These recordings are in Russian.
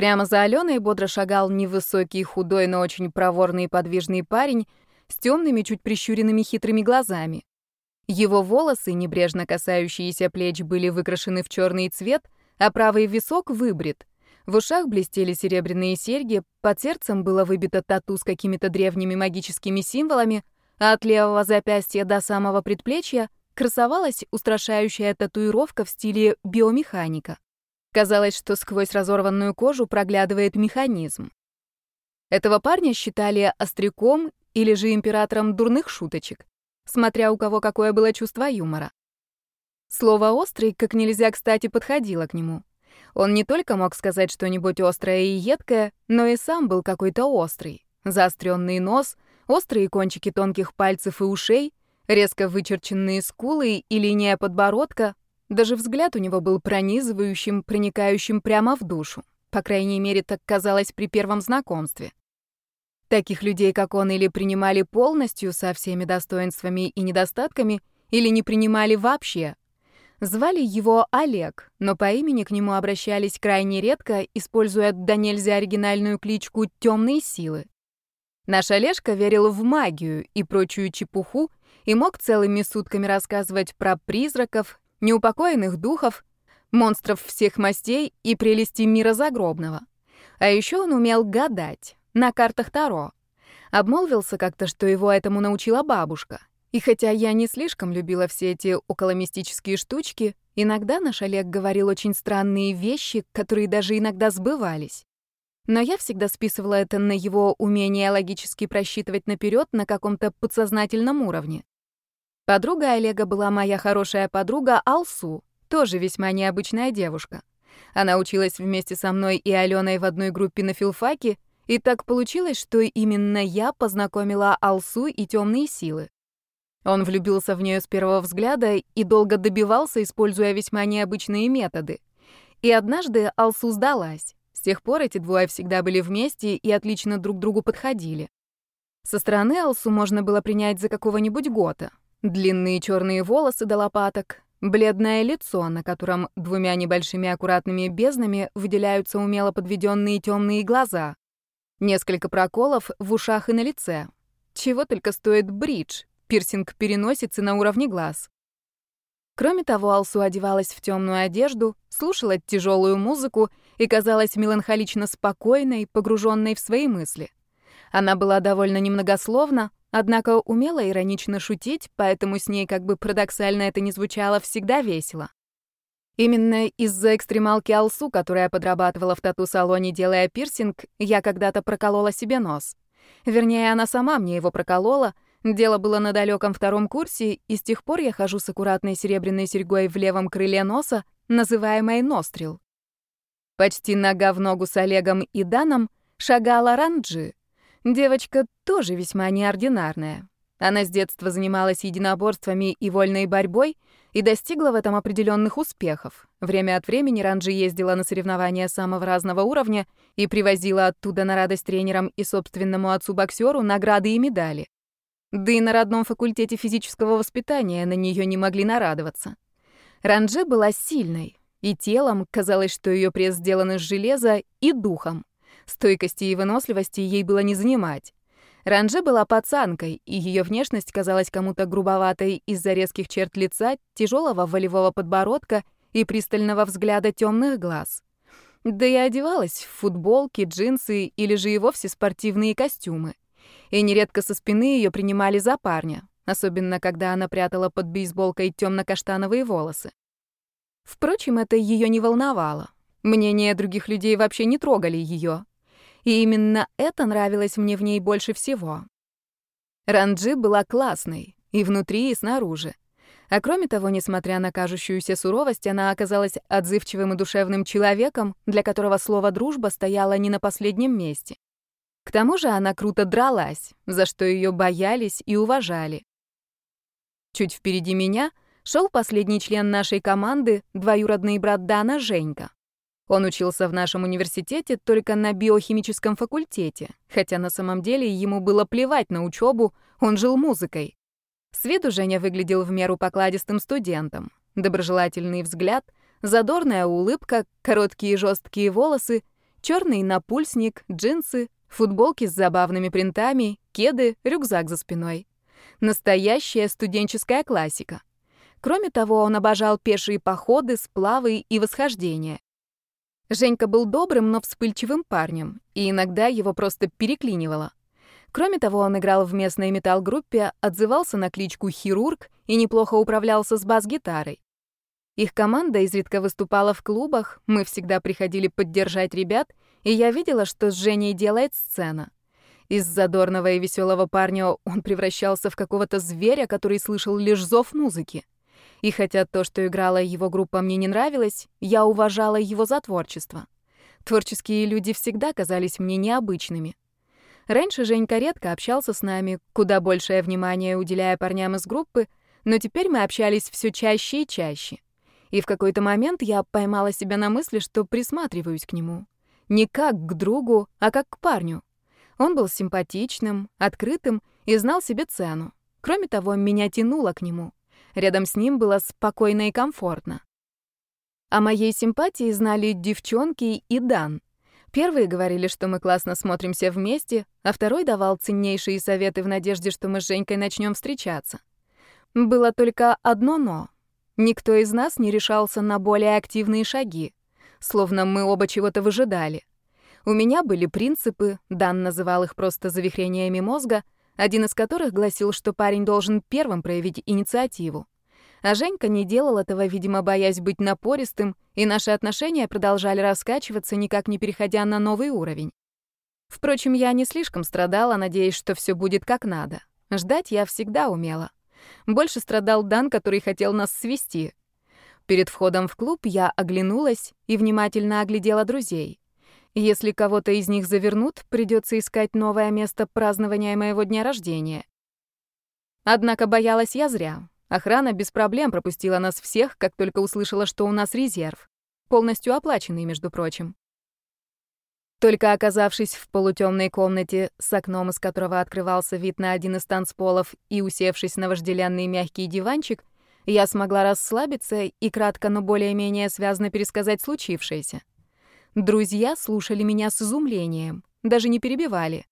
Прямо за Аленой бодро шагал невысокий, худой, но очень проворный и подвижный парень с темными, чуть прищуренными хитрыми глазами. Его волосы, небрежно касающиеся плеч, были выкрашены в черный цвет, а правый висок выбрит. В ушах блестели серебряные серьги, под сердцем было выбито тату с какими-то древними магическими символами, а от левого запястья до самого предплечья красовалась устрашающая татуировка в стиле биомеханика. Казалось, что сквозь разорванную кожу проглядывает механизм. Этого парня считали остряком или же императором дурных шуточек, смотря у кого какое было чувство юмора. Слово «острый» как нельзя кстати подходило к нему. Он не только мог сказать что-нибудь острое и едкое, но и сам был какой-то острый. Заостренный нос, острые кончики тонких пальцев и ушей, резко вычерченные скулы и линия подбородка. Даже взгляд у него был пронизывающим, проникающим прямо в душу. По крайней мере, так казалось при первом знакомстве. Таких людей, как он, или принимали полностью со всеми достоинствами и недостатками, или не принимали вообще. Звали его Олег, но по имени к нему обращались крайне редко, используя до нельзя оригинальную кличку «Темные силы». Наш Олежка верил в магию и прочую чепуху и мог целыми сутками рассказывать про призраков, неупокоенных духов, монстров всех мастей и прелести мира загробного. А еще он умел гадать на картах Таро. Обмолвился как-то, что его этому научила бабушка. И хотя я не слишком любила все эти околомистические штучки, иногда наш Олег говорил очень странные вещи, которые даже иногда сбывались. Но я всегда списывала это на его умение логически просчитывать наперед на каком-то подсознательном уровне. Подруга Олега была моя хорошая подруга Алсу, тоже весьма необычная девушка. Она училась вместе со мной и Аленой в одной группе на филфаке, и так получилось, что именно я познакомила Алсу и темные силы. Он влюбился в нее с первого взгляда и долго добивался, используя весьма необычные методы. И однажды Алсу сдалась. С тех пор эти двое всегда были вместе и отлично друг другу подходили. Со стороны Алсу можно было принять за какого-нибудь гота. Длинные черные волосы до лопаток, бледное лицо, на котором двумя небольшими аккуратными безднами выделяются умело подведенные темные глаза, несколько проколов в ушах и на лице. Чего только стоит бридж, пирсинг переносицы на уровне глаз. Кроме того, Алсу одевалась в темную одежду, слушала тяжелую музыку и казалась меланхолично спокойной, погруженной в свои мысли. Она была довольно немногословна, однако умела иронично шутить, поэтому с ней, как бы парадоксально это ни звучало, всегда весело. Именно из-за экстремалки Алсу, которая подрабатывала в тату-салоне, делая пирсинг, я когда-то проколола себе нос. Вернее, она сама мне его проколола — Дело было на далеком втором курсе, и с тех пор я хожу с аккуратной серебряной серьгой в левом крыле носа, называемой нострил. Почти нога в ногу с Олегом и Даном шагала Ранджи. Девочка тоже весьма неординарная. Она с детства занималась единоборствами и вольной борьбой и достигла в этом определенных успехов. Время от времени Ранджи ездила на соревнования самого разного уровня и привозила оттуда на радость тренерам и собственному отцу-боксеру награды и медали. Да и на родном факультете физического воспитания на нее не могли нарадоваться. Ранже была сильной, и телом казалось, что ее пресс сделан из железа, и духом. Стойкости и выносливости ей было не занимать. Ранже была пацанкой, и ее внешность казалась кому-то грубоватой из-за резких черт лица, тяжелого волевого подбородка и пристального взгляда темных глаз. Да и одевалась в футболки, джинсы или же и вовсе спортивные костюмы и нередко со спины ее принимали за парня, особенно когда она прятала под бейсболкой темно-каштановые волосы. Впрочем, это ее не волновало. Мнения других людей вообще не трогали ее. И именно это нравилось мне в ней больше всего. Ранджи была классной, и внутри, и снаружи. А кроме того, несмотря на кажущуюся суровость, она оказалась отзывчивым и душевным человеком, для которого слово «дружба» стояло не на последнем месте. К тому же она круто дралась, за что ее боялись и уважали. Чуть впереди меня шел последний член нашей команды, двоюродный брат Дана Женька. Он учился в нашем университете только на биохимическом факультете, хотя на самом деле ему было плевать на учебу, он жил музыкой. С виду Женя выглядел в меру покладистым студентом. Доброжелательный взгляд, задорная улыбка, короткие жесткие волосы Черный напульсник, джинсы, футболки с забавными принтами, кеды, рюкзак за спиной. Настоящая студенческая классика. Кроме того, он обожал пешие походы, сплавы и восхождения. Женька был добрым, но вспыльчивым парнем, и иногда его просто переклинивало. Кроме того, он играл в местной метал-группе, отзывался на кличку «Хирург» и неплохо управлялся с бас-гитарой. Их команда изредка выступала в клубах, мы всегда приходили поддержать ребят, и я видела, что с Женей делает сцена. Из задорного и веселого парня он превращался в какого-то зверя, который слышал лишь зов музыки. И хотя то, что играла его группа, мне не нравилось, я уважала его за творчество. Творческие люди всегда казались мне необычными. Раньше Женька редко общался с нами, куда большее внимание уделяя парням из группы, но теперь мы общались все чаще и чаще. И в какой-то момент я поймала себя на мысли, что присматриваюсь к нему. Не как к другу, а как к парню. Он был симпатичным, открытым и знал себе цену. Кроме того, меня тянуло к нему. Рядом с ним было спокойно и комфортно. О моей симпатии знали девчонки и Дан. Первые говорили, что мы классно смотримся вместе, а второй давал ценнейшие советы в надежде, что мы с Женькой начнем встречаться. Было только одно «но». Никто из нас не решался на более активные шаги, словно мы оба чего-то выжидали. У меня были принципы, Дан называл их просто завихрениями мозга — один из которых гласил, что парень должен первым проявить инициативу. А Женька не делал этого, видимо, боясь быть напористым, и наши отношения продолжали раскачиваться, никак не переходя на новый уровень. Впрочем, я не слишком страдала, надеясь, что все будет как надо. Ждать я всегда умела. Больше страдал Дан, который хотел нас свести. Перед входом в клуб я оглянулась и внимательно оглядела друзей. Если кого-то из них завернут, придется искать новое место празднования моего дня рождения. Однако боялась я зря. Охрана без проблем пропустила нас всех, как только услышала, что у нас резерв. Полностью оплаченный, между прочим. Только оказавшись в полутемной комнате, с окном из которого открывался вид на один из танцполов, и усевшись на вожделенный мягкий диванчик, я смогла расслабиться и кратко, но более-менее связно пересказать случившееся. Друзья слушали меня с изумлением, даже не перебивали.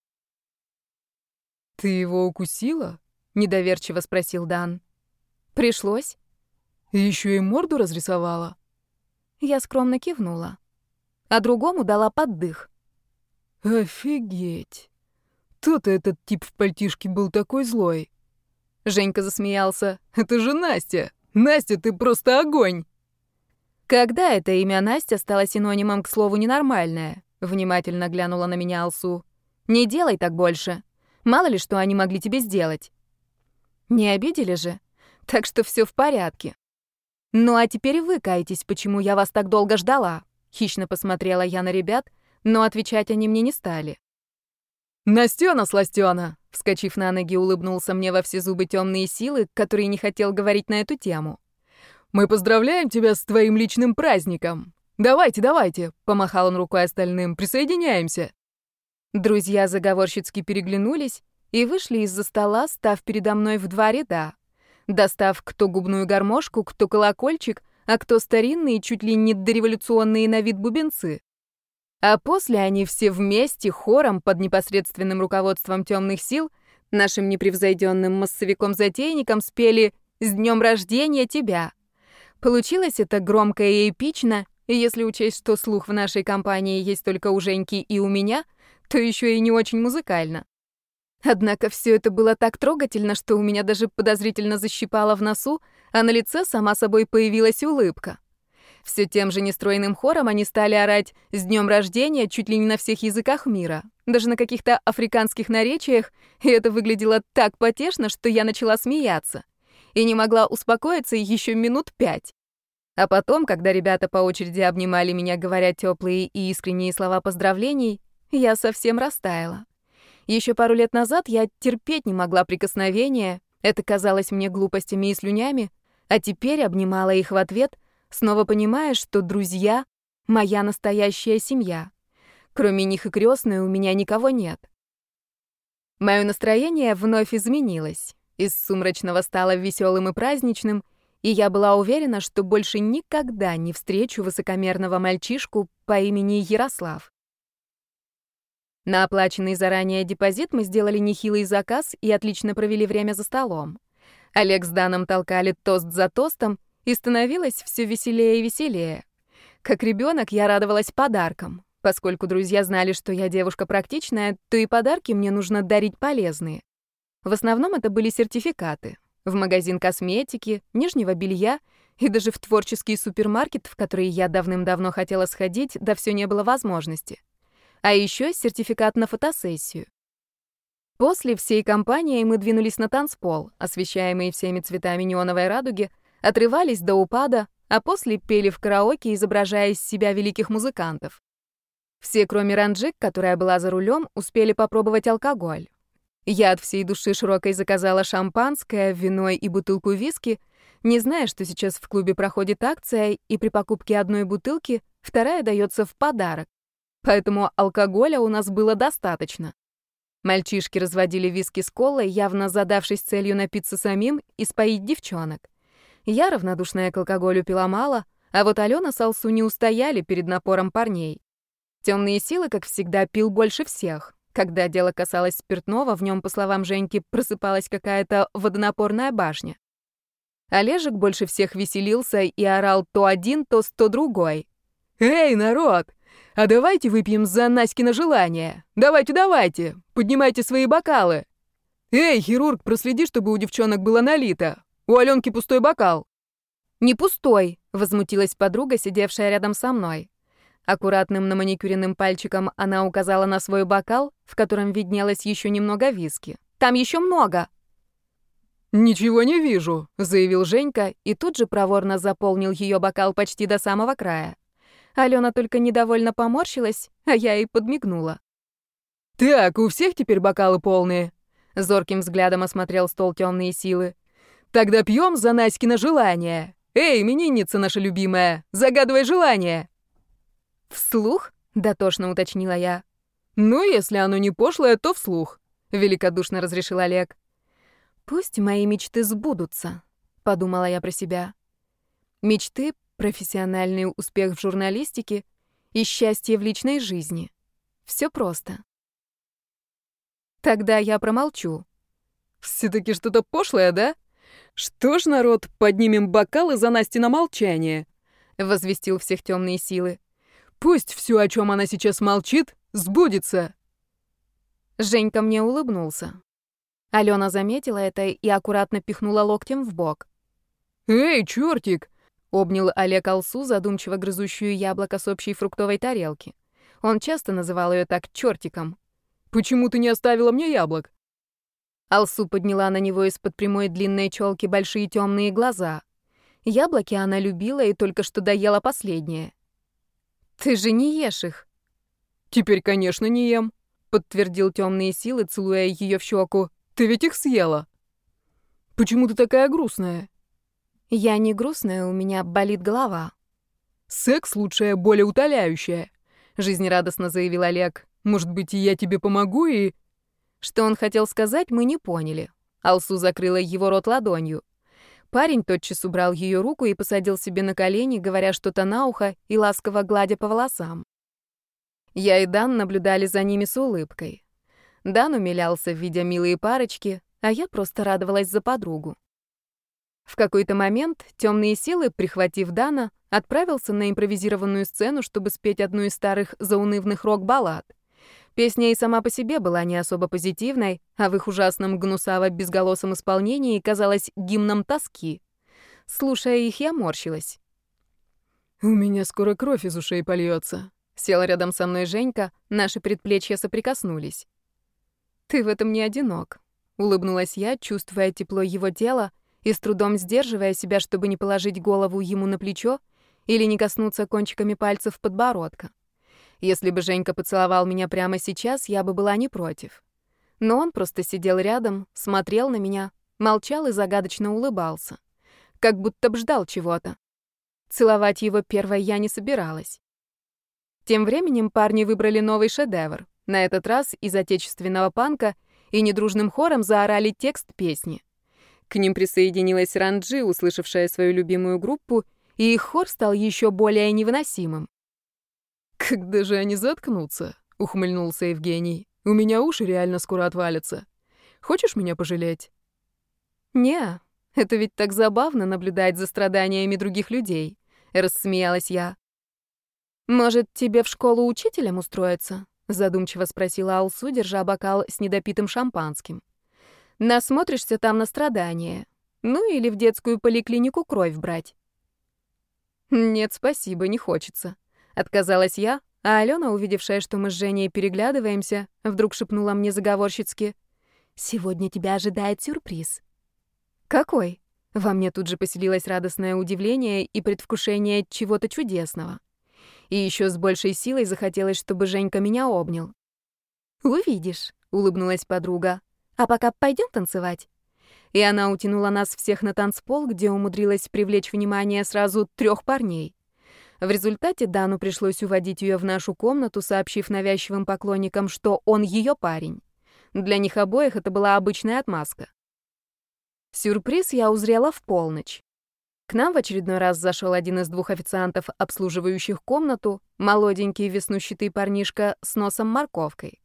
«Ты его укусила?» — недоверчиво спросил Дан. «Пришлось». «Еще и морду разрисовала?» Я скромно кивнула. А другому дала поддых. «Офигеть! Тот этот тип в пальтишке был такой злой!» Женька засмеялся. «Это же Настя! Настя, ты просто огонь!» Когда это имя Настя стало синонимом к слову «ненормальное»? Внимательно глянула на меня Алсу. Не делай так больше. Мало ли, что они могли тебе сделать. Не обидели же? Так что все в порядке. Ну а теперь вы каетесь, почему я вас так долго ждала. Хищно посмотрела я на ребят, но отвечать они мне не стали. «Настёна, сластёна!» Вскочив на ноги, улыбнулся мне во все зубы темные силы, который не хотел говорить на эту тему. Мы поздравляем тебя с твоим личным праздником. Давайте, давайте, помахал он рукой остальным. Присоединяемся. Друзья заговорщицки переглянулись и вышли из-за стола, став передо мной в два ряда. Достав кто губную гармошку, кто колокольчик, а кто старинные, чуть ли не дореволюционные на вид бубенцы. А после они все вместе, хором, под непосредственным руководством темных сил, нашим непревзойденным массовиком-затейником спели «С днем рождения тебя!» Получилось это громко и эпично, и если учесть, что слух в нашей компании есть только у Женьки и у меня, то еще и не очень музыкально. Однако все это было так трогательно, что у меня даже подозрительно защипало в носу, а на лице сама собой появилась улыбка. Все тем же нестройным хором они стали орать «С днем рождения!» чуть ли не на всех языках мира, даже на каких-то африканских наречиях, и это выглядело так потешно, что я начала смеяться и не могла успокоиться еще минут пять. А потом, когда ребята по очереди обнимали меня, говоря теплые и искренние слова поздравлений, я совсем растаяла. Еще пару лет назад я терпеть не могла прикосновения, это казалось мне глупостями и слюнями, а теперь обнимала их в ответ, снова понимая, что друзья — моя настоящая семья. Кроме них и крестной у меня никого нет. Мое настроение вновь изменилось. Из сумрачного стало веселым и праздничным, и я была уверена, что больше никогда не встречу высокомерного мальчишку по имени Ярослав. На оплаченный заранее депозит мы сделали нехилый заказ и отлично провели время за столом. Олег с Даном толкали тост за тостом, и становилось все веселее и веселее. Как ребенок я радовалась подаркам. Поскольку друзья знали, что я девушка практичная, то и подарки мне нужно дарить полезные. В основном это были сертификаты. В магазин косметики, нижнего белья и даже в творческий супермаркет, в который я давным-давно хотела сходить, да все не было возможности. А еще сертификат на фотосессию. После всей компании мы двинулись на танцпол, освещаемый всеми цветами неоновой радуги, отрывались до упада, а после пели в караоке, изображая из себя великих музыкантов. Все, кроме Ранджик, которая была за рулем, успели попробовать алкоголь. Я от всей души широкой заказала шампанское, вино и бутылку виски, не зная, что сейчас в клубе проходит акция, и при покупке одной бутылки вторая дается в подарок. Поэтому алкоголя у нас было достаточно. Мальчишки разводили виски с колой, явно задавшись целью напиться самим и споить девчонок. Я, равнодушная к алкоголю, пила мало, а вот Алена с Алсу не устояли перед напором парней. Темные силы, как всегда, пил больше всех. Когда дело касалось спиртного, в нем, по словам Женьки, просыпалась какая-то водонапорная башня. Олежек больше всех веселился и орал то один, то сто другой. «Эй, народ! А давайте выпьем за Наськино желание! Давайте, давайте! Поднимайте свои бокалы! Эй, хирург, проследи, чтобы у девчонок было налито! У Аленки пустой бокал!» «Не пустой!» — возмутилась подруга, сидевшая рядом со мной. Аккуратным наманикюренным пальчиком она указала на свой бокал, в котором виднелось еще немного виски. «Там еще много!» «Ничего не вижу», — заявил Женька и тут же проворно заполнил ее бокал почти до самого края. Алена только недовольно поморщилась, а я ей подмигнула. «Так, у всех теперь бокалы полные?» Зорким взглядом осмотрел стол темные силы. «Тогда пьем за Наськино желание. Эй, именинница наша любимая, загадывай желание!» «Вслух?» — дотошно уточнила я. «Ну, если оно не пошлое, то вслух», — великодушно разрешил Олег. «Пусть мои мечты сбудутся», — подумала я про себя. Мечты, профессиональный успех в журналистике и счастье в личной жизни. Все просто. Тогда я промолчу. «Все-таки что-то пошлое, да? Что ж, народ, поднимем бокалы за Настино молчание», — возвестил всех темные силы. Пусть все, о чем она сейчас молчит, сбудется. Женька мне улыбнулся. Алена заметила это и аккуратно пихнула локтем в бок. «Эй, чертик!» — обнял Олег Алсу, задумчиво грызущую яблоко с общей фруктовой тарелки. Он часто называл ее так чертиком. «Почему ты не оставила мне яблок?» Алсу подняла на него из-под прямой длинной челки большие темные глаза. Яблоки она любила и только что доела последнее. Ты же не ешь их. Теперь, конечно, не ем, подтвердил темные силы, целуя ее в щеку. Ты ведь их съела. Почему ты такая грустная? Я не грустная, у меня болит голова. Секс лучшая, более утоляющая, жизнерадостно заявил Олег. Может быть, и я тебе помогу и Что он хотел сказать, мы не поняли. Алсу закрыла его рот ладонью. Парень тотчас убрал ее руку и посадил себе на колени, говоря что-то на ухо и ласково гладя по волосам. Я и Дан наблюдали за ними с улыбкой. Дан умилялся, видя милые парочки, а я просто радовалась за подругу. В какой-то момент темные силы, прихватив Дана, отправился на импровизированную сцену, чтобы спеть одну из старых заунывных рок-баллад. Песня и сама по себе была не особо позитивной, а в их ужасном гнусаво-безголосом исполнении казалась гимном тоски. Слушая их, я морщилась. «У меня скоро кровь из ушей польется», — села рядом со мной Женька, наши предплечья соприкоснулись. «Ты в этом не одинок», — улыбнулась я, чувствуя тепло его тела и с трудом сдерживая себя, чтобы не положить голову ему на плечо или не коснуться кончиками пальцев подбородка. Если бы Женька поцеловал меня прямо сейчас, я бы была не против. Но он просто сидел рядом, смотрел на меня, молчал и загадочно улыбался. Как будто б ждал чего-то. Целовать его первой я не собиралась. Тем временем парни выбрали новый шедевр. На этот раз из отечественного панка и недружным хором заорали текст песни. К ним присоединилась Ранджи, услышавшая свою любимую группу, и их хор стал еще более невыносимым. «Когда же они заткнутся?» — ухмыльнулся Евгений. «У меня уши реально скоро отвалятся. Хочешь меня пожалеть?» «Не, это ведь так забавно наблюдать за страданиями других людей», — рассмеялась я. «Может, тебе в школу учителем устроиться?» — задумчиво спросила Алсу, держа бокал с недопитым шампанским. «Насмотришься там на страдания. Ну или в детскую поликлинику кровь брать». «Нет, спасибо, не хочется», — отказалась я, а Алена, увидевшая, что мы с Женей переглядываемся, вдруг шепнула мне заговорщицки. «Сегодня тебя ожидает сюрприз». «Какой?» Во мне тут же поселилось радостное удивление и предвкушение чего-то чудесного. И еще с большей силой захотелось, чтобы Женька меня обнял. «Увидишь», — улыбнулась подруга. «А пока пойдем танцевать?» И она утянула нас всех на танцпол, где умудрилась привлечь внимание сразу трех парней. В результате Дану пришлось уводить ее в нашу комнату, сообщив навязчивым поклонникам, что он ее парень. Для них обоих это была обычная отмазка. Сюрприз я узрела в полночь. К нам в очередной раз зашел один из двух официантов, обслуживающих комнату, молоденький веснущатый парнишка с носом морковкой.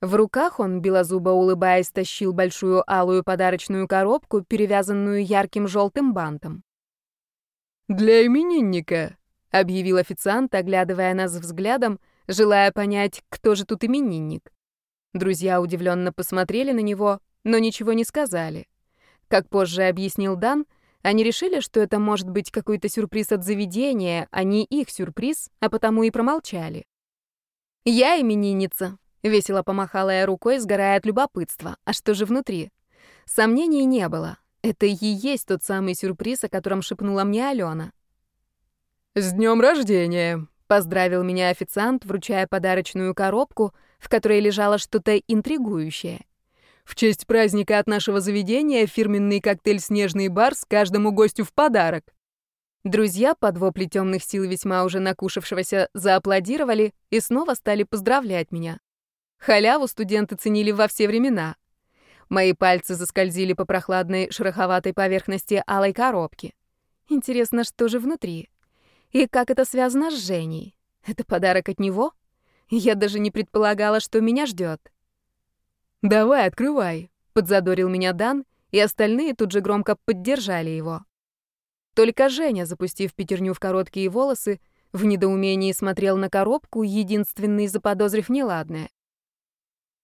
В руках он, белозубо улыбаясь, тащил большую алую подарочную коробку, перевязанную ярким желтым бантом. «Для именинника», — объявил официант, оглядывая нас взглядом, желая понять, кто же тут именинник. Друзья удивленно посмотрели на него, но ничего не сказали. Как позже объяснил Дан, они решили, что это может быть какой-то сюрприз от заведения, а не их сюрприз, а потому и промолчали. «Я именинница», — весело помахала я рукой, сгорая от любопытства. «А что же внутри?» Сомнений не было. Это и есть тот самый сюрприз, о котором шепнула мне Алена. «С днем рождения!» — поздравил меня официант, вручая подарочную коробку, в которой лежало что-то интригующее. «В честь праздника от нашего заведения фирменный коктейль «Снежный барс» каждому гостю в подарок». Друзья под вопли темных сил весьма уже накушавшегося зааплодировали и снова стали поздравлять меня. Халяву студенты ценили во все времена. Мои пальцы заскользили по прохладной шероховатой поверхности алой коробки. Интересно, что же внутри? И как это связано с Женей? Это подарок от него? Я даже не предполагала, что меня ждет. «Давай, открывай», — подзадорил меня Дан, и остальные тут же громко поддержали его. Только Женя, запустив пятерню в короткие волосы, в недоумении смотрел на коробку, единственный заподозрив неладное.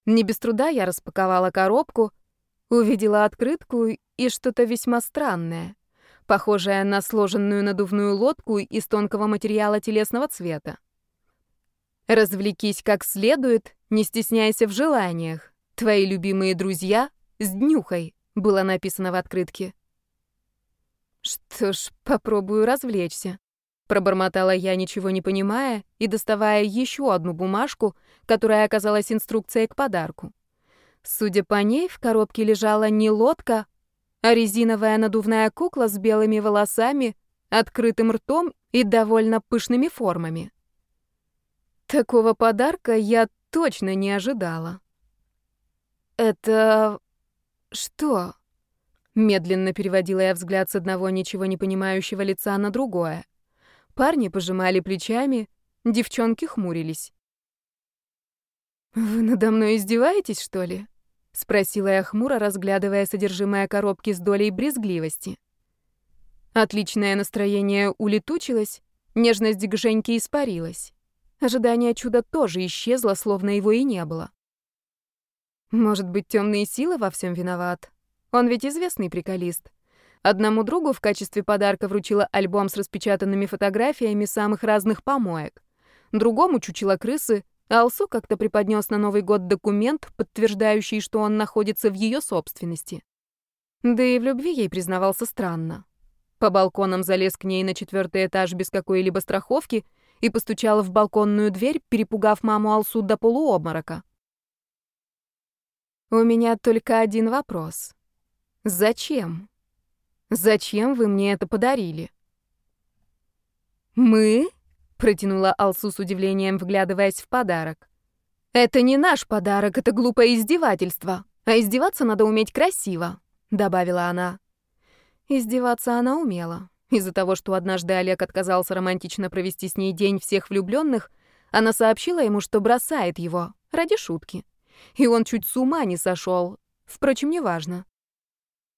Не без труда я распаковала коробку, увидела открытку и что-то весьма странное похожая на сложенную надувную лодку из тонкого материала телесного цвета. «Развлекись как следует, не стесняйся в желаниях. Твои любимые друзья с днюхой», — было написано в открытке. «Что ж, попробую развлечься», — пробормотала я, ничего не понимая, и доставая еще одну бумажку, которая оказалась инструкцией к подарку. Судя по ней, в коробке лежала не лодка, а резиновая надувная кукла с белыми волосами, открытым ртом и довольно пышными формами. Такого подарка я точно не ожидала. «Это... что?» Медленно переводила я взгляд с одного ничего не понимающего лица на другое. Парни пожимали плечами, девчонки хмурились. «Вы надо мной издеваетесь, что ли?» — спросила я хмуро, разглядывая содержимое коробки с долей брезгливости. Отличное настроение улетучилось, нежность к Женьке испарилась. Ожидание чуда тоже исчезло, словно его и не было. Может быть, темные силы во всем виноват? Он ведь известный приколист. Одному другу в качестве подарка вручила альбом с распечатанными фотографиями самых разных помоек. Другому чучело крысы, Алсу как-то преподнес на Новый год документ, подтверждающий, что он находится в ее собственности. Да и в любви ей признавался странно. По балконам залез к ней на четвертый этаж без какой-либо страховки и постучал в балконную дверь, перепугав маму Алсу до полуобморока. У меня только один вопрос. Зачем? Зачем вы мне это подарили? Мы? Протянула Алсу с удивлением, вглядываясь в подарок. «Это не наш подарок, это глупое издевательство. А издеваться надо уметь красиво», — добавила она. Издеваться она умела. Из-за того, что однажды Олег отказался романтично провести с ней день всех влюбленных, Она сообщила ему, что бросает его, ради шутки. И он чуть с ума не сошел. Впрочем, неважно.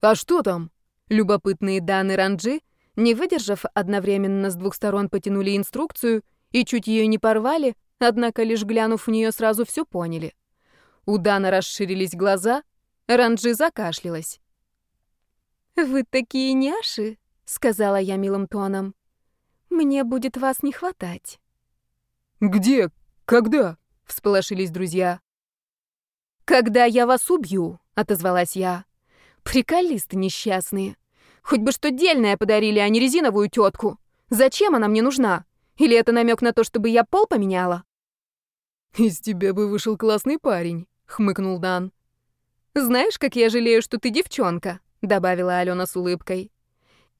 «А что там?» Любопытные Дан Ранджи, не выдержав, одновременно с двух сторон потянули инструкцию и чуть ее не порвали, однако лишь глянув в нее сразу все поняли. У Дана расширились глаза, Ранджи закашлялась. «Вы такие няши», — сказала я милым тоном. «Мне будет вас не хватать». «Где? Когда?» — всполошились друзья. «Когда я вас убью», — отозвалась я. «Приколисты несчастные. Хоть бы что дельное подарили, а не резиновую тетку. Зачем она мне нужна? Или это намек на то, чтобы я пол поменяла?» «Из тебя бы вышел классный парень», — хмыкнул Дан. «Знаешь, как я жалею, что ты девчонка», — добавила Алена с улыбкой.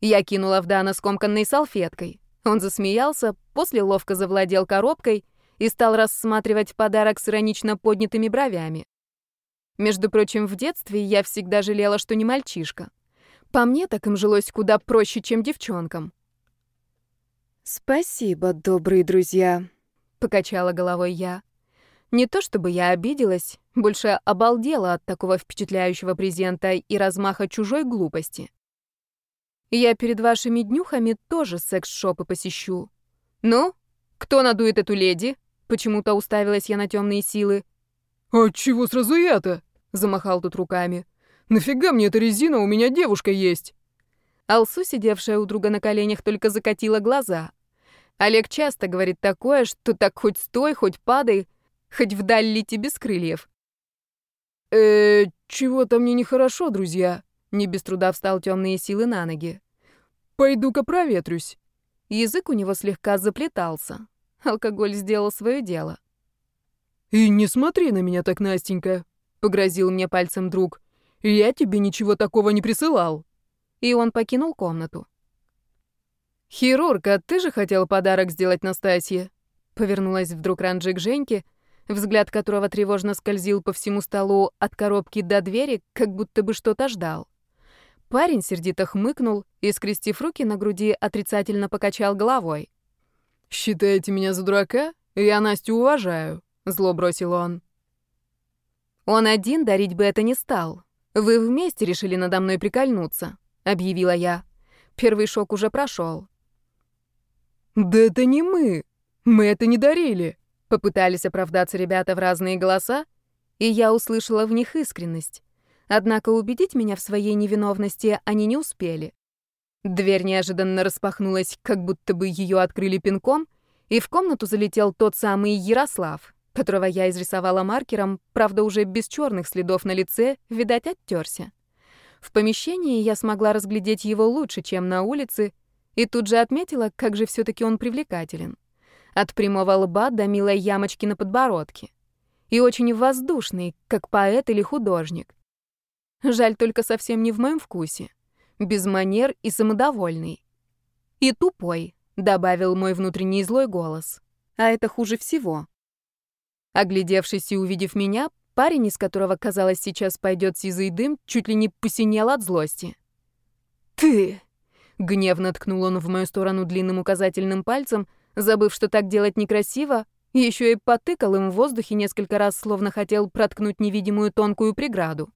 Я кинула в Дана скомканной салфеткой. Он засмеялся, после ловко завладел коробкой и стал рассматривать подарок с иронично поднятыми бровями. Между прочим, в детстве я всегда жалела, что не мальчишка. По мне, так им жилось куда проще, чем девчонкам. «Спасибо, добрые друзья», — покачала головой я. Не то чтобы я обиделась, больше обалдела от такого впечатляющего презента и размаха чужой глупости. Я перед вашими днюхами тоже секс-шопы посещу. Ну, кто надует эту леди? Почему-то уставилась я на темные силы. А чего сразу я-то? Замахал тут руками. Нафига мне эта резина, у меня девушка есть. Алсу, сидевшая у друга на коленях, только закатила глаза. Олег часто говорит такое, что так хоть стой, хоть падай, хоть вдаль лети без крыльев. э чего-то мне нехорошо, друзья. Не без труда встал темные силы на ноги. Пойду-ка проветрюсь. Язык у него слегка заплетался. Алкоголь сделал свое дело. И не смотри на меня так, Настенька, погрозил мне пальцем друг. Я тебе ничего такого не присылал. И он покинул комнату. «Хирург, а ты же хотел подарок сделать Настасье?» Повернулась вдруг Ранджи к Женьке, взгляд которого тревожно скользил по всему столу от коробки до двери, как будто бы что-то ждал. Парень сердито хмыкнул и, скрестив руки на груди, отрицательно покачал головой. «Считаете меня за дурака? Я Настю уважаю», — зло бросил он. «Он один дарить бы это не стал. Вы вместе решили надо мной прикольнуться», — объявила я. Первый шок уже прошел. «Да это не мы. Мы это не дарили», — попытались оправдаться ребята в разные голоса, и я услышала в них искренность. Однако убедить меня в своей невиновности они не успели. Дверь неожиданно распахнулась, как будто бы ее открыли пинком, и в комнату залетел тот самый Ярослав, которого я изрисовала маркером, правда, уже без черных следов на лице, видать, оттерся. В помещении я смогла разглядеть его лучше, чем на улице, и тут же отметила, как же все таки он привлекателен. От прямого лба до милой ямочки на подбородке. И очень воздушный, как поэт или художник. Жаль только совсем не в моем вкусе. Без манер и самодовольный. И тупой, добавил мой внутренний злой голос. А это хуже всего. Оглядевшись и увидев меня, парень, из которого, казалось, сейчас пойдет сизый дым, чуть ли не посинел от злости. «Ты!» — гневно ткнул он в мою сторону длинным указательным пальцем, забыв, что так делать некрасиво, еще и потыкал им в воздухе несколько раз, словно хотел проткнуть невидимую тонкую преграду.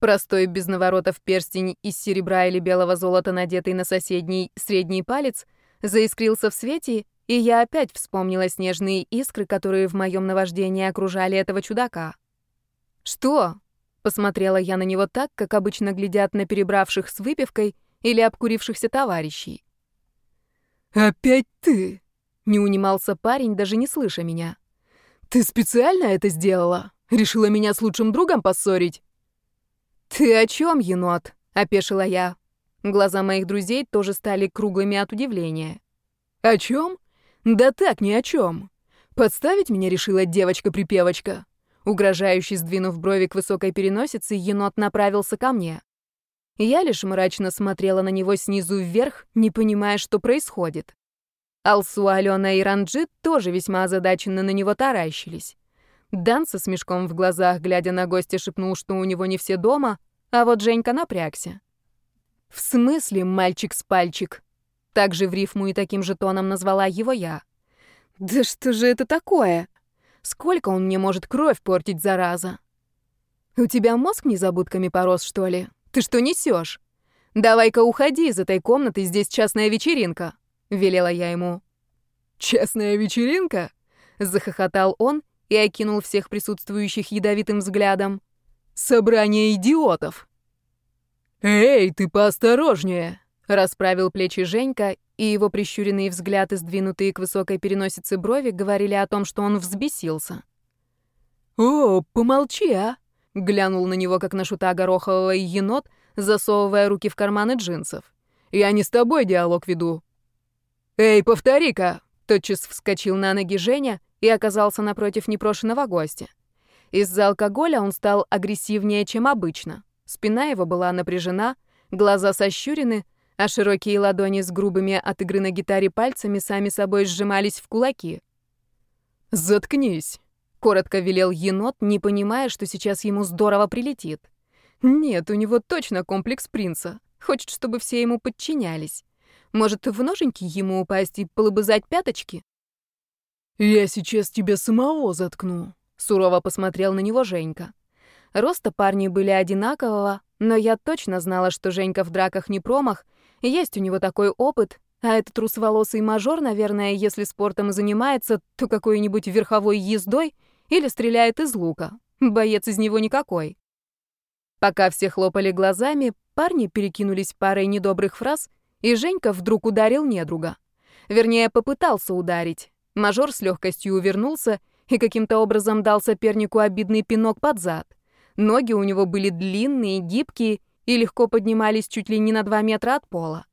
Простой без наворотов перстень из серебра или белого золота, надетый на соседний средний палец, заискрился в свете, и я опять вспомнила снежные искры, которые в моем наваждении окружали этого чудака. «Что?» — посмотрела я на него так, как обычно глядят на перебравших с выпивкой или обкурившихся товарищей. «Опять ты?» — не унимался парень, даже не слыша меня. «Ты специально это сделала? Решила меня с лучшим другом поссорить?» «Ты о чем, енот?» — опешила я. Глаза моих друзей тоже стали круглыми от удивления. «О чем? Да так, ни о чем. Подставить меня решила девочка-припевочка». Угрожающе сдвинув брови к высокой переносице, енот направился ко мне. Я лишь мрачно смотрела на него снизу вверх, не понимая, что происходит. Алсу, Алена и Ранджит тоже весьма озадаченно на него таращились. Дан со смешком в глазах, глядя на гостя, шепнул, что у него не все дома, а вот Женька напрягся. «В смысле, мальчик с пальчик?» Так же в рифму и таким же тоном назвала его я. Да что же это такое? Сколько он мне может кровь портить, зараза? У тебя мозг незабудками порос, что ли? Ты что несешь? Давай-ка уходи из этой комнаты, здесь частная вечеринка, велела я ему. Частная вечеринка? захохотал он и окинул всех присутствующих ядовитым взглядом. Собрание идиотов. Эй, ты поосторожнее, расправил плечи Женька и его прищуренные взгляды, сдвинутые к высокой переносице брови, говорили о том, что он взбесился. «О, помолчи, а!» — глянул на него, как на шута горохового енот, засовывая руки в карманы джинсов. «Я не с тобой диалог веду». «Эй, повтори-ка!» — тотчас вскочил на ноги Женя и оказался напротив непрошенного гостя. Из-за алкоголя он стал агрессивнее, чем обычно. Спина его была напряжена, глаза сощурены, а широкие ладони с грубыми от игры на гитаре пальцами сами собой сжимались в кулаки. «Заткнись», — коротко велел енот, не понимая, что сейчас ему здорово прилетит. «Нет, у него точно комплекс принца. Хочет, чтобы все ему подчинялись. Может, в ноженьки ему упасть и полобызать пяточки?» «Я сейчас тебя самого заткну», — сурово посмотрел на него Женька. Роста парни были одинакового, но я точно знала, что Женька в драках не промах, есть у него такой опыт, а этот русоволосый мажор, наверное, если спортом и занимается, то какой-нибудь верховой ездой или стреляет из лука. Боец из него никакой. Пока все хлопали глазами, парни перекинулись парой недобрых фраз, и Женька вдруг ударил недруга. Вернее, попытался ударить. Мажор с легкостью увернулся и каким-то образом дал сопернику обидный пинок под зад. Ноги у него были длинные, гибкие и легко поднимались чуть ли не на два метра от пола.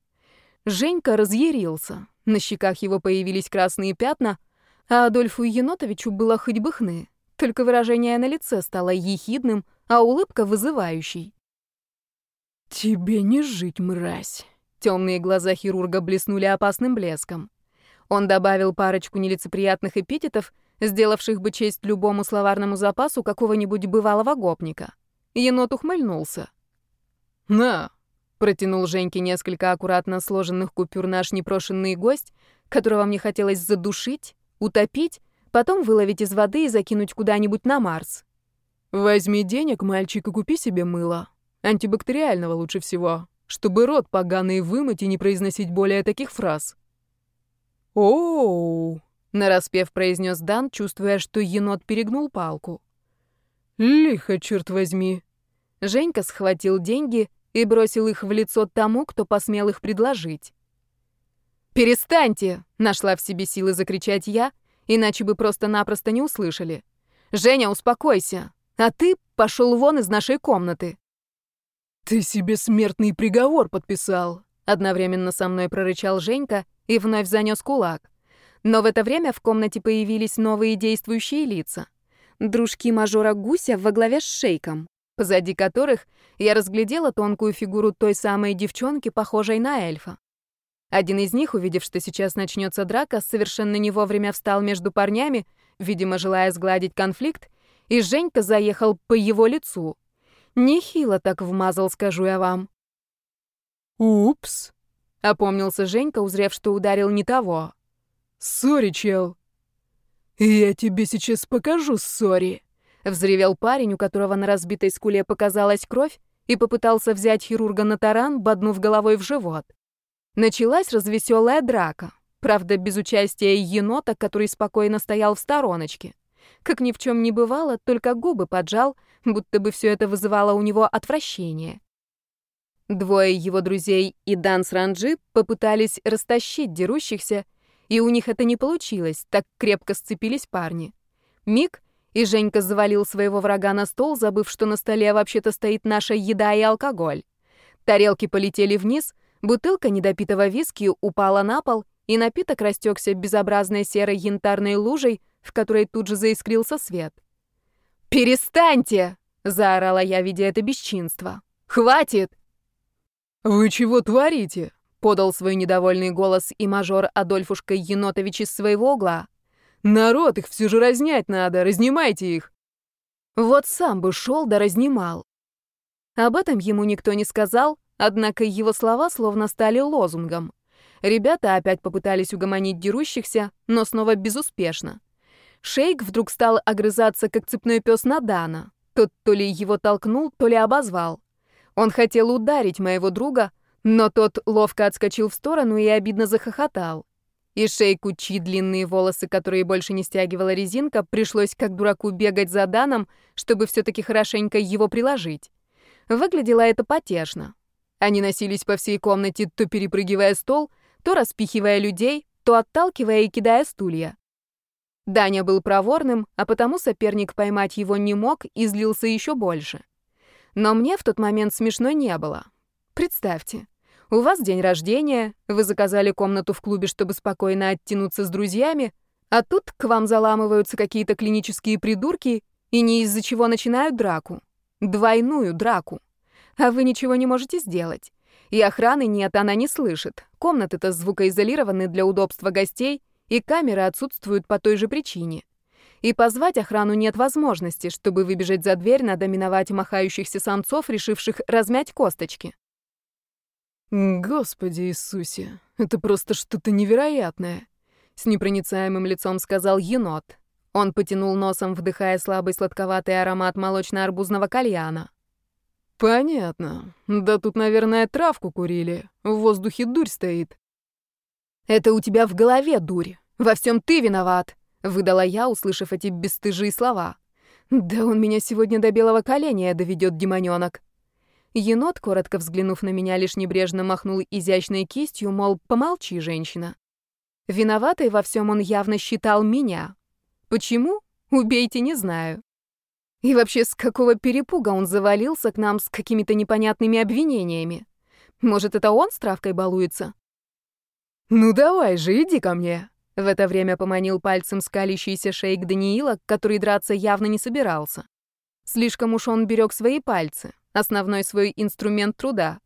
Женька разъярился. На щеках его появились красные пятна, а Адольфу Енотовичу было хоть бы хны. Только выражение на лице стало ехидным, а улыбка вызывающей. «Тебе не жить, мразь!» Темные глаза хирурга блеснули опасным блеском. Он добавил парочку нелицеприятных эпитетов, сделавших бы честь любому словарному запасу какого-нибудь бывалого гопника. Енот ухмыльнулся. «На!» — протянул Женьке несколько аккуратно сложенных купюр наш непрошенный гость, которого мне хотелось задушить, утопить, потом выловить из воды и закинуть куда-нибудь на Марс. «Возьми денег, мальчик, и купи себе мыло. Антибактериального лучше всего, чтобы рот поганый вымыть и не произносить более таких фраз». «Оу!» — нараспев произнес Дан, чувствуя, что енот перегнул палку. «Лихо, черт возьми!» Женька схватил деньги и бросил их в лицо тому, кто посмел их предложить. «Перестаньте!» — нашла в себе силы закричать я, иначе бы просто-напросто не услышали. «Женя, успокойся! А ты пошел вон из нашей комнаты!» «Ты себе смертный приговор подписал!» Одновременно со мной прорычал Женька и вновь занес кулак. Но в это время в комнате появились новые действующие лица. Дружки мажора Гуся во главе с Шейком позади которых я разглядела тонкую фигуру той самой девчонки, похожей на эльфа. Один из них, увидев, что сейчас начнется драка, совершенно не вовремя встал между парнями, видимо, желая сгладить конфликт, и Женька заехал по его лицу. Нехило так вмазал, скажу я вам. «Упс», — опомнился Женька, узрев, что ударил не того. «Sorry, чел». «Я тебе сейчас покажу, sorry». Взревел парень, у которого на разбитой скуле показалась кровь, и попытался взять хирурга на таран, боднув головой в живот. Началась развеселая драка, правда, без участия енота, который спокойно стоял в стороночке. Как ни в чем не бывало, только губы поджал, будто бы все это вызывало у него отвращение. Двое его друзей и Дан с Ранджи попытались растащить дерущихся, и у них это не получилось, так крепко сцепились парни. Миг, и Женька завалил своего врага на стол, забыв, что на столе вообще-то стоит наша еда и алкоголь. Тарелки полетели вниз, бутылка недопитого виски упала на пол, и напиток растекся безобразной серой янтарной лужей, в которой тут же заискрился свет. «Перестаньте!» — заорала я, видя это бесчинство. «Хватит!» «Вы чего творите?» — подал свой недовольный голос и мажор Адольфушка Енотович из своего угла. Народ, их все же разнять надо, разнимайте их. Вот сам бы шел да разнимал. Об этом ему никто не сказал, однако его слова словно стали лозунгом. Ребята опять попытались угомонить дерущихся, но снова безуспешно. Шейк вдруг стал огрызаться, как цепной пес на Дана. Тот то ли его толкнул, то ли обозвал. Он хотел ударить моего друга, но тот ловко отскочил в сторону и обидно захохотал. И шейку, чьи длинные волосы, которые больше не стягивала резинка, пришлось как дураку бегать за Даном, чтобы все-таки хорошенько его приложить. Выглядело это потешно. Они носились по всей комнате, то перепрыгивая стол, то распихивая людей, то отталкивая и кидая стулья. Даня был проворным, а потому соперник поймать его не мог и злился еще больше. Но мне в тот момент смешно не было. Представьте, у вас день рождения, вы заказали комнату в клубе, чтобы спокойно оттянуться с друзьями, а тут к вам заламываются какие-то клинические придурки и не из-за чего начинают драку. Двойную драку. А вы ничего не можете сделать. И охраны нет, она не слышит. Комнаты-то звукоизолированы для удобства гостей, и камеры отсутствуют по той же причине. И позвать охрану нет возможности, чтобы выбежать за дверь, надо миновать махающихся самцов, решивших размять косточки. «Господи Иисусе, это просто что-то невероятное!» С непроницаемым лицом сказал енот. Он потянул носом, вдыхая слабый сладковатый аромат молочно-арбузного кальяна. «Понятно. Да тут, наверное, травку курили. В воздухе дурь стоит». «Это у тебя в голове дурь. Во всем ты виноват», — выдала я, услышав эти бесстыжие слова. «Да он меня сегодня до белого коленя доведет, демонёнок». Енот, коротко взглянув на меня, лишь небрежно махнул изящной кистью, мол, помолчи, женщина. Виноватой во всем он явно считал меня. Почему? Убейте, не знаю. И вообще, с какого перепуга он завалился к нам с какими-то непонятными обвинениями? Может, это он с травкой балуется? «Ну давай же, иди ко мне!» В это время поманил пальцем скалящийся шейк Даниила, который драться явно не собирался. Слишком уж он берег свои пальцы, основной свой инструмент труда.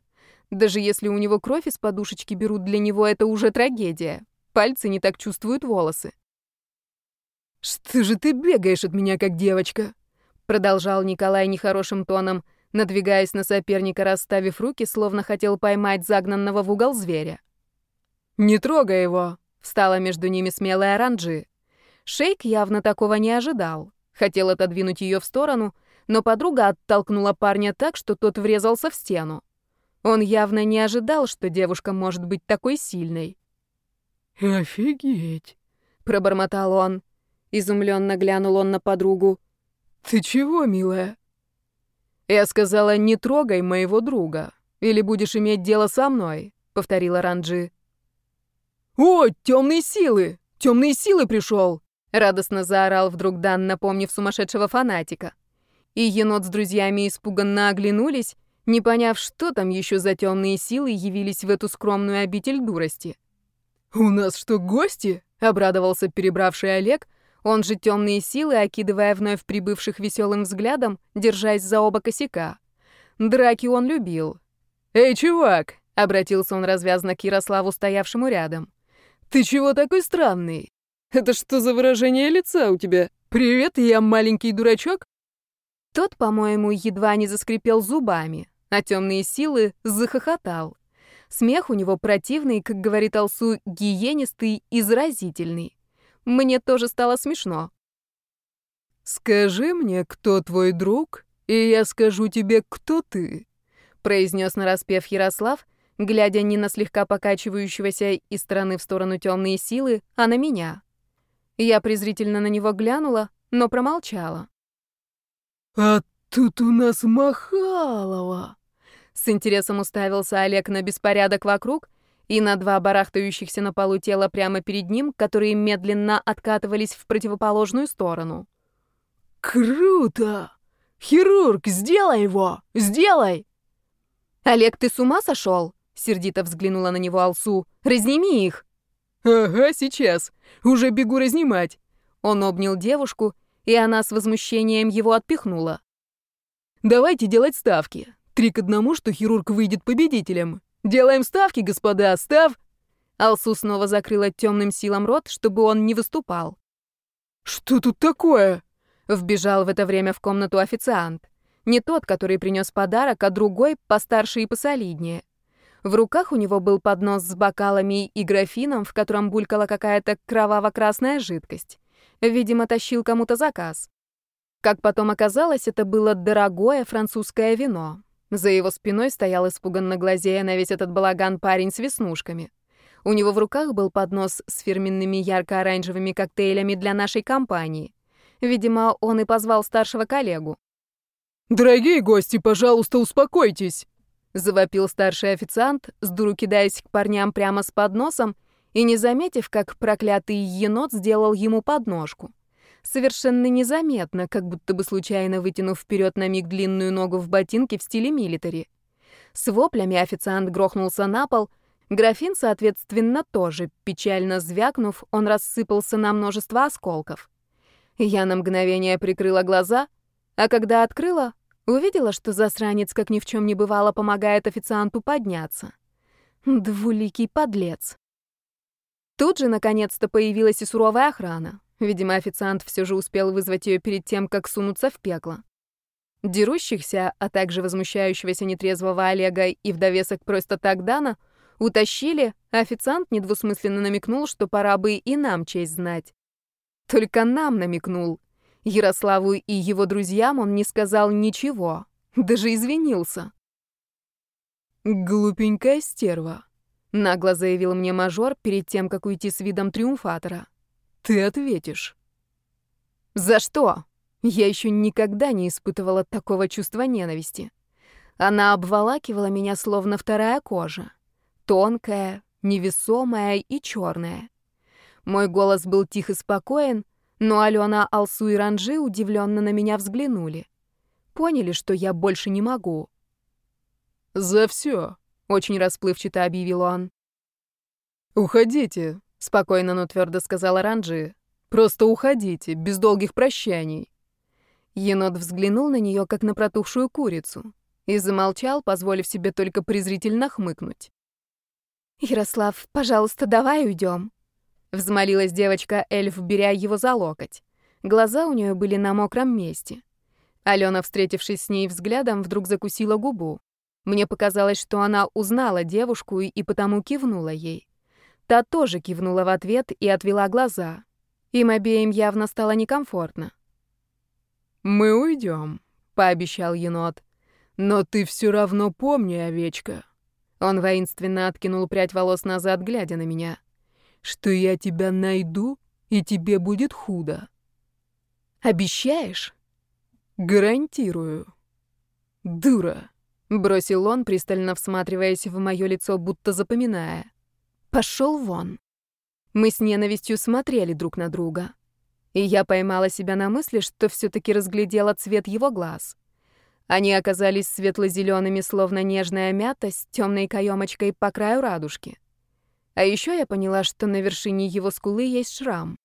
Даже если у него кровь из подушечки берут, для него это уже трагедия. Пальцы не так чувствуют волосы. «Что же ты бегаешь от меня, как девочка?» Продолжал Николай нехорошим тоном, надвигаясь на соперника, расставив руки, словно хотел поймать загнанного в угол зверя. «Не трогай его!» — встала между ними смелая оранжи. Шейк явно такого не ожидал. Хотел отодвинуть ее в сторону — но подруга оттолкнула парня так, что тот врезался в стену. Он явно не ожидал, что девушка может быть такой сильной. «Офигеть!» — пробормотал он. Изумленно глянул он на подругу. «Ты чего, милая?» «Я сказала, не трогай моего друга, или будешь иметь дело со мной», — повторила Ранджи. «О, темные силы! Темные силы пришел!» — радостно заорал вдруг Дан, напомнив сумасшедшего фанатика и енот с друзьями испуганно оглянулись, не поняв, что там еще за темные силы явились в эту скромную обитель дурости. «У нас что, гости?» — обрадовался перебравший Олег, он же темные силы, окидывая вновь прибывших веселым взглядом, держась за оба косяка. Драки он любил. «Эй, чувак!» — обратился он развязно к Ярославу, стоявшему рядом. «Ты чего такой странный? Это что за выражение лица у тебя? Привет, я маленький дурачок?» Тот, по-моему, едва не заскрипел зубами, а темные силы захохотал. Смех у него противный, как говорит Алсу, гиенистый и заразительный. Мне тоже стало смешно. «Скажи мне, кто твой друг, и я скажу тебе, кто ты», произнес нараспев Ярослав, глядя не на слегка покачивающегося из стороны в сторону темные силы, а на меня. Я презрительно на него глянула, но промолчала. «А тут у нас Махалова!» С интересом уставился Олег на беспорядок вокруг и на два барахтающихся на полу тела прямо перед ним, которые медленно откатывались в противоположную сторону. «Круто! Хирург, сделай его! Сделай!» «Олег, ты с ума сошел?» — сердито взглянула на него Алсу. «Разними их!» «Ага, сейчас. Уже бегу разнимать». Он обнял девушку и она с возмущением его отпихнула. «Давайте делать ставки. Три к одному, что хирург выйдет победителем. Делаем ставки, господа, став...» Алсу снова закрыла темным силам рот, чтобы он не выступал. «Что тут такое?» Вбежал в это время в комнату официант. Не тот, который принес подарок, а другой, постарше и посолиднее. В руках у него был поднос с бокалами и графином, в котором булькала какая-то кроваво-красная жидкость. Видимо, тащил кому-то заказ. Как потом оказалось, это было дорогое французское вино. За его спиной стоял испуганно глазея на весь этот балаган парень с веснушками. У него в руках был поднос с фирменными ярко-оранжевыми коктейлями для нашей компании. Видимо, он и позвал старшего коллегу. «Дорогие гости, пожалуйста, успокойтесь!» Завопил старший официант, с дуру кидаясь к парням прямо с подносом и не заметив, как проклятый енот сделал ему подножку. Совершенно незаметно, как будто бы случайно вытянув вперед на миг длинную ногу в ботинке в стиле милитари. С воплями официант грохнулся на пол, графин, соответственно, тоже. Печально звякнув, он рассыпался на множество осколков. Я на мгновение прикрыла глаза, а когда открыла, Увидела, что засранец, как ни в чем не бывало, помогает официанту подняться. Двуликий подлец. Тут же, наконец-то, появилась и суровая охрана. Видимо, официант все же успел вызвать ее перед тем, как сунуться в пекло. Дерущихся, а также возмущающегося нетрезвого Олега и в довесок просто так Дана утащили, а официант недвусмысленно намекнул, что пора бы и нам честь знать. Только нам намекнул. Ярославу и его друзьям он не сказал ничего, даже извинился. «Глупенькая стерва», — нагло заявил мне мажор перед тем, как уйти с видом триумфатора. «Ты ответишь». «За что?» Я еще никогда не испытывала такого чувства ненависти. Она обволакивала меня, словно вторая кожа. Тонкая, невесомая и черная. Мой голос был тих и спокоен, но Алена, Алсу и Ранжи удивленно на меня взглянули. Поняли, что я больше не могу. «За все», — очень расплывчато объявил он. «Уходите», — спокойно, но твердо сказала Ранжи. «Просто уходите, без долгих прощаний». Енот взглянул на нее, как на протухшую курицу, и замолчал, позволив себе только презрительно хмыкнуть. «Ярослав, пожалуйста, давай уйдем», Взмолилась девочка-эльф, беря его за локоть. Глаза у нее были на мокром месте. Алена, встретившись с ней взглядом, вдруг закусила губу. Мне показалось, что она узнала девушку и потому кивнула ей. Та тоже кивнула в ответ и отвела глаза. Им обеим явно стало некомфортно. «Мы уйдем», — пообещал енот. «Но ты все равно помни, овечка». Он воинственно откинул прядь волос назад, глядя на меня что я тебя найду, и тебе будет худо. Обещаешь? Гарантирую. Дура, бросил он, пристально всматриваясь в мое лицо, будто запоминая. Пошел вон. Мы с ненавистью смотрели друг на друга. И я поймала себя на мысли, что все-таки разглядела цвет его глаз. Они оказались светло-зелеными, словно нежная мята с темной каемочкой по краю радужки. А еще я поняла, что на вершине его скулы есть шрам.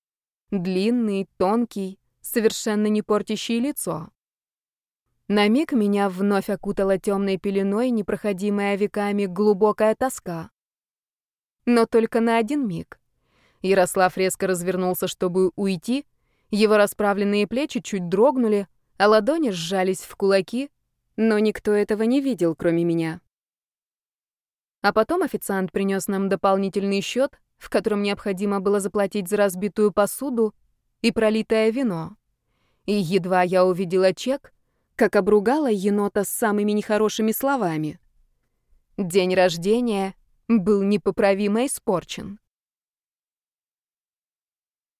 Длинный, тонкий, совершенно не портящий лицо. На миг меня вновь окутала темной пеленой, непроходимая веками глубокая тоска. Но только на один миг. Ярослав резко развернулся, чтобы уйти, его расправленные плечи чуть дрогнули, а ладони сжались в кулаки, но никто этого не видел, кроме меня. А потом официант принес нам дополнительный счет, в котором необходимо было заплатить за разбитую посуду и пролитое вино. И едва я увидела чек, как обругала енота с самыми нехорошими словами. День рождения был непоправимо испорчен.